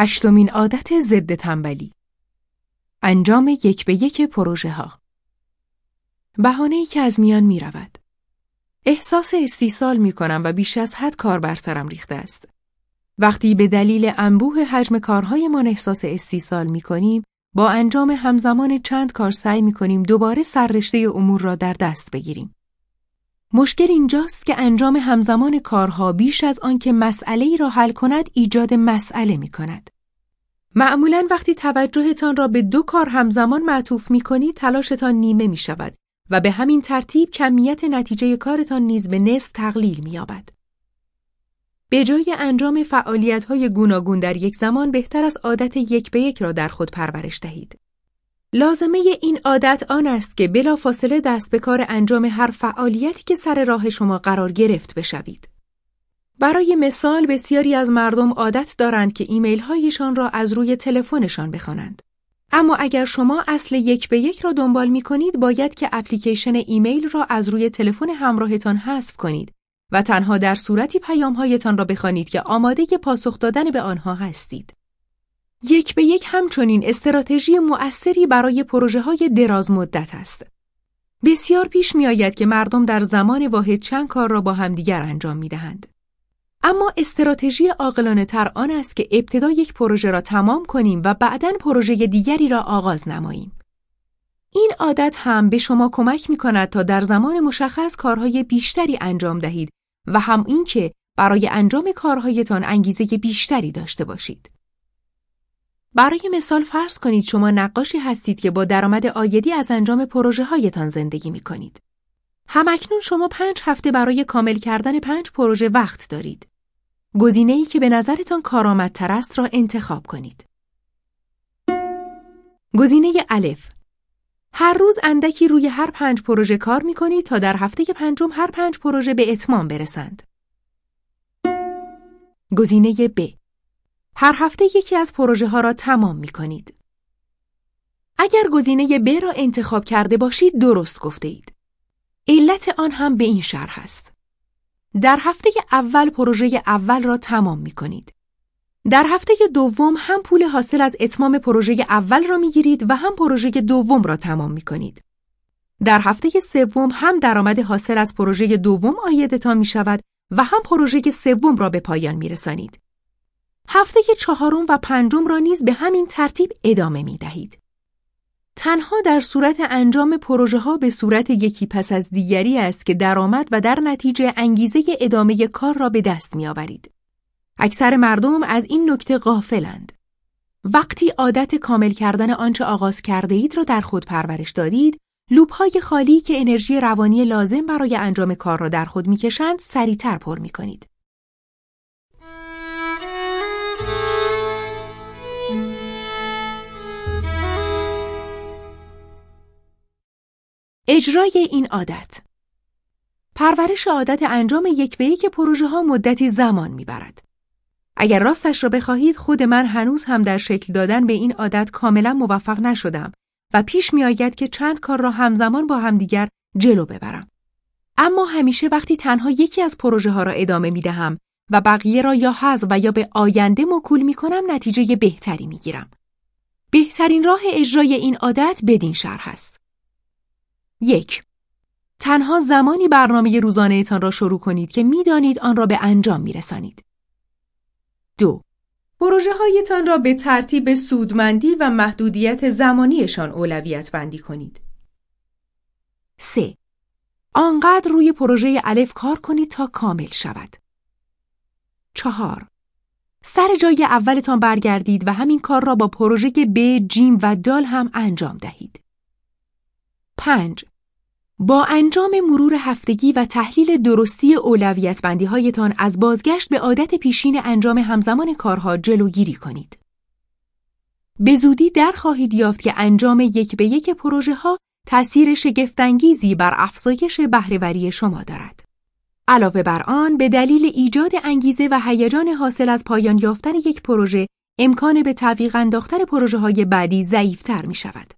هشتمین عادت ضد تنبلی انجام یک به یک پروژه ها بهانه ای که از میان می رود. احساس استیصال می کنم و بیش از حد کار بر سرم ریخته است. وقتی به دلیل انبوه حجم کارهایمان احساس استیصال می کنیم، با انجام همزمان چند کار سعی می کنیم دوباره سررشته امور را در دست بگیریم. مشکل اینجاست که انجام همزمان کارها بیش از آنکه مسئله ای را حل کند ایجاد مسئله می کند. معمولا وقتی توجهتان را به دو کار همزمان معطوف می کنید تلاشتان نیمه می شود و به همین ترتیب کمیت نتیجه کارتان نیز به نصف تقلیل می یابد. به جای انجام فعالیت های گوناگون در یک زمان بهتر از عادت یک به یک را در خود پرورش دهید. لازمه این عادت آن است که بلافاصله دست به کار انجام هر فعالیتی که سر راه شما قرار گرفت بشوید. برای مثال بسیاری از مردم عادت دارند که ایمیل هایشان را از روی تلفنشان بخوانند. اما اگر شما اصل یک به یک را دنبال می کنید باید که اپلیکیشن ایمیل را از روی تلفن همراهتان حذف کنید و تنها در صورتی پیام هایتان را بخوانید که آماده پاسخ دادن به آنها هستید. یک به یک همچنین استراتژی مؤثری برای پروژه های دراز مدت است. بسیار پیش می آید که مردم در زمان واحد چند کار را با همدیگر انجام می دهند. اما استراتژی عاقلانه تر آن است که ابتدا یک پروژه را تمام کنیم و بعدا پروژه دیگری را آغاز نماییم. این عادت هم به شما کمک می کند تا در زمان مشخص کارهای بیشتری انجام دهید و هم اینکه برای انجام کارهایتان انگیزه بیشتری داشته باشید. برای مثال فرض کنید شما نقاشی هستید که با درآمد آیدی از انجام پروژه هایتان زندگی می کنید. همکنون شما پنج هفته برای کامل کردن پنج پروژه وقت دارید. گزینه ای که به نظرتان کارآمدتر است را انتخاب کنید. گزینه الف هر روز اندکی روی هر پنج پروژه کار می کنید تا در هفته پنجم هر پنج پروژه به اتمام برسند. گزینه ب هر هفته یکی از پروژه ها را تمام می کنید. اگر گزینه ب را انتخاب کرده باشید درست گفته اید. علت آن هم به این شرح است. در هفته اول پروژه اول را تمام می کنید. در هفته دوم هم پول حاصل از اتمام پروژه اول را می گیرید و هم پروژه دوم را تمام می کنید. در هفته سوم هم درآمد حاصل از پروژه دوم آیدتان می شود و هم پروژه سوم را به پایان می رسانید. هفته چهارم و پنجم را نیز به همین ترتیب ادامه می دهید. تنها در صورت انجام پروژه ها به صورت یکی پس از دیگری است که درآمد و در نتیجه انگیزه ادامه کار را به دست می آورید. اکثر مردم از این نکته غافلند. وقتی عادت کامل کردن آنچه آغاز کرده اید را در خود پرورش دادید، لوپ های خالی که انرژی روانی لازم برای انجام کار را در خود می‌کشند سریعتر پر می کنید. اجرای این عادت پرورش عادت انجام یک به یک پروژه ها مدتی زمان می‌برد. اگر راستش را بخواهید خود من هنوز هم در شکل دادن به این عادت کاملا موفق نشدم و پیش می آید که چند کار را همزمان با همدیگر جلو ببرم. اما همیشه وقتی تنها یکی از پروژه ها را ادامه می دهم و بقیه را یا حذف و یا به آینده مکول می کنم نتیجه بهتری می گیرم. بهترین راه اجرای این عادت بدین شرح است. یک تنها زمانی برنامه روزانهتان را شروع کنید که می‌دانید آن را به انجام می رسانید. دو پروژه هایتان را به ترتیب سودمندی و محدودیت زمانیشان اولویت بندی کنید. 3. آنقدر روی پروژه الف کار کنید تا کامل شود. 4. سر جای اولتان برگردید و همین کار را با پروژه ب، جیم و دال هم انجام دهید. 5. با انجام مرور هفتگی و تحلیل درستی اولویت بندی هایتان از بازگشت به عادت پیشین انجام همزمان کارها جلوگیری کنید. به زودی در خواهید یافت که انجام یک به یک پروژه ها تأثیر شگفتانگیزی بر افزایش بهرهوری شما دارد. علاوه بر آن به دلیل ایجاد انگیزه و هیجان حاصل از پایان یافتن یک پروژه امکان به تعویق انداختن پروژه های بعدی ضعیفتر می شود.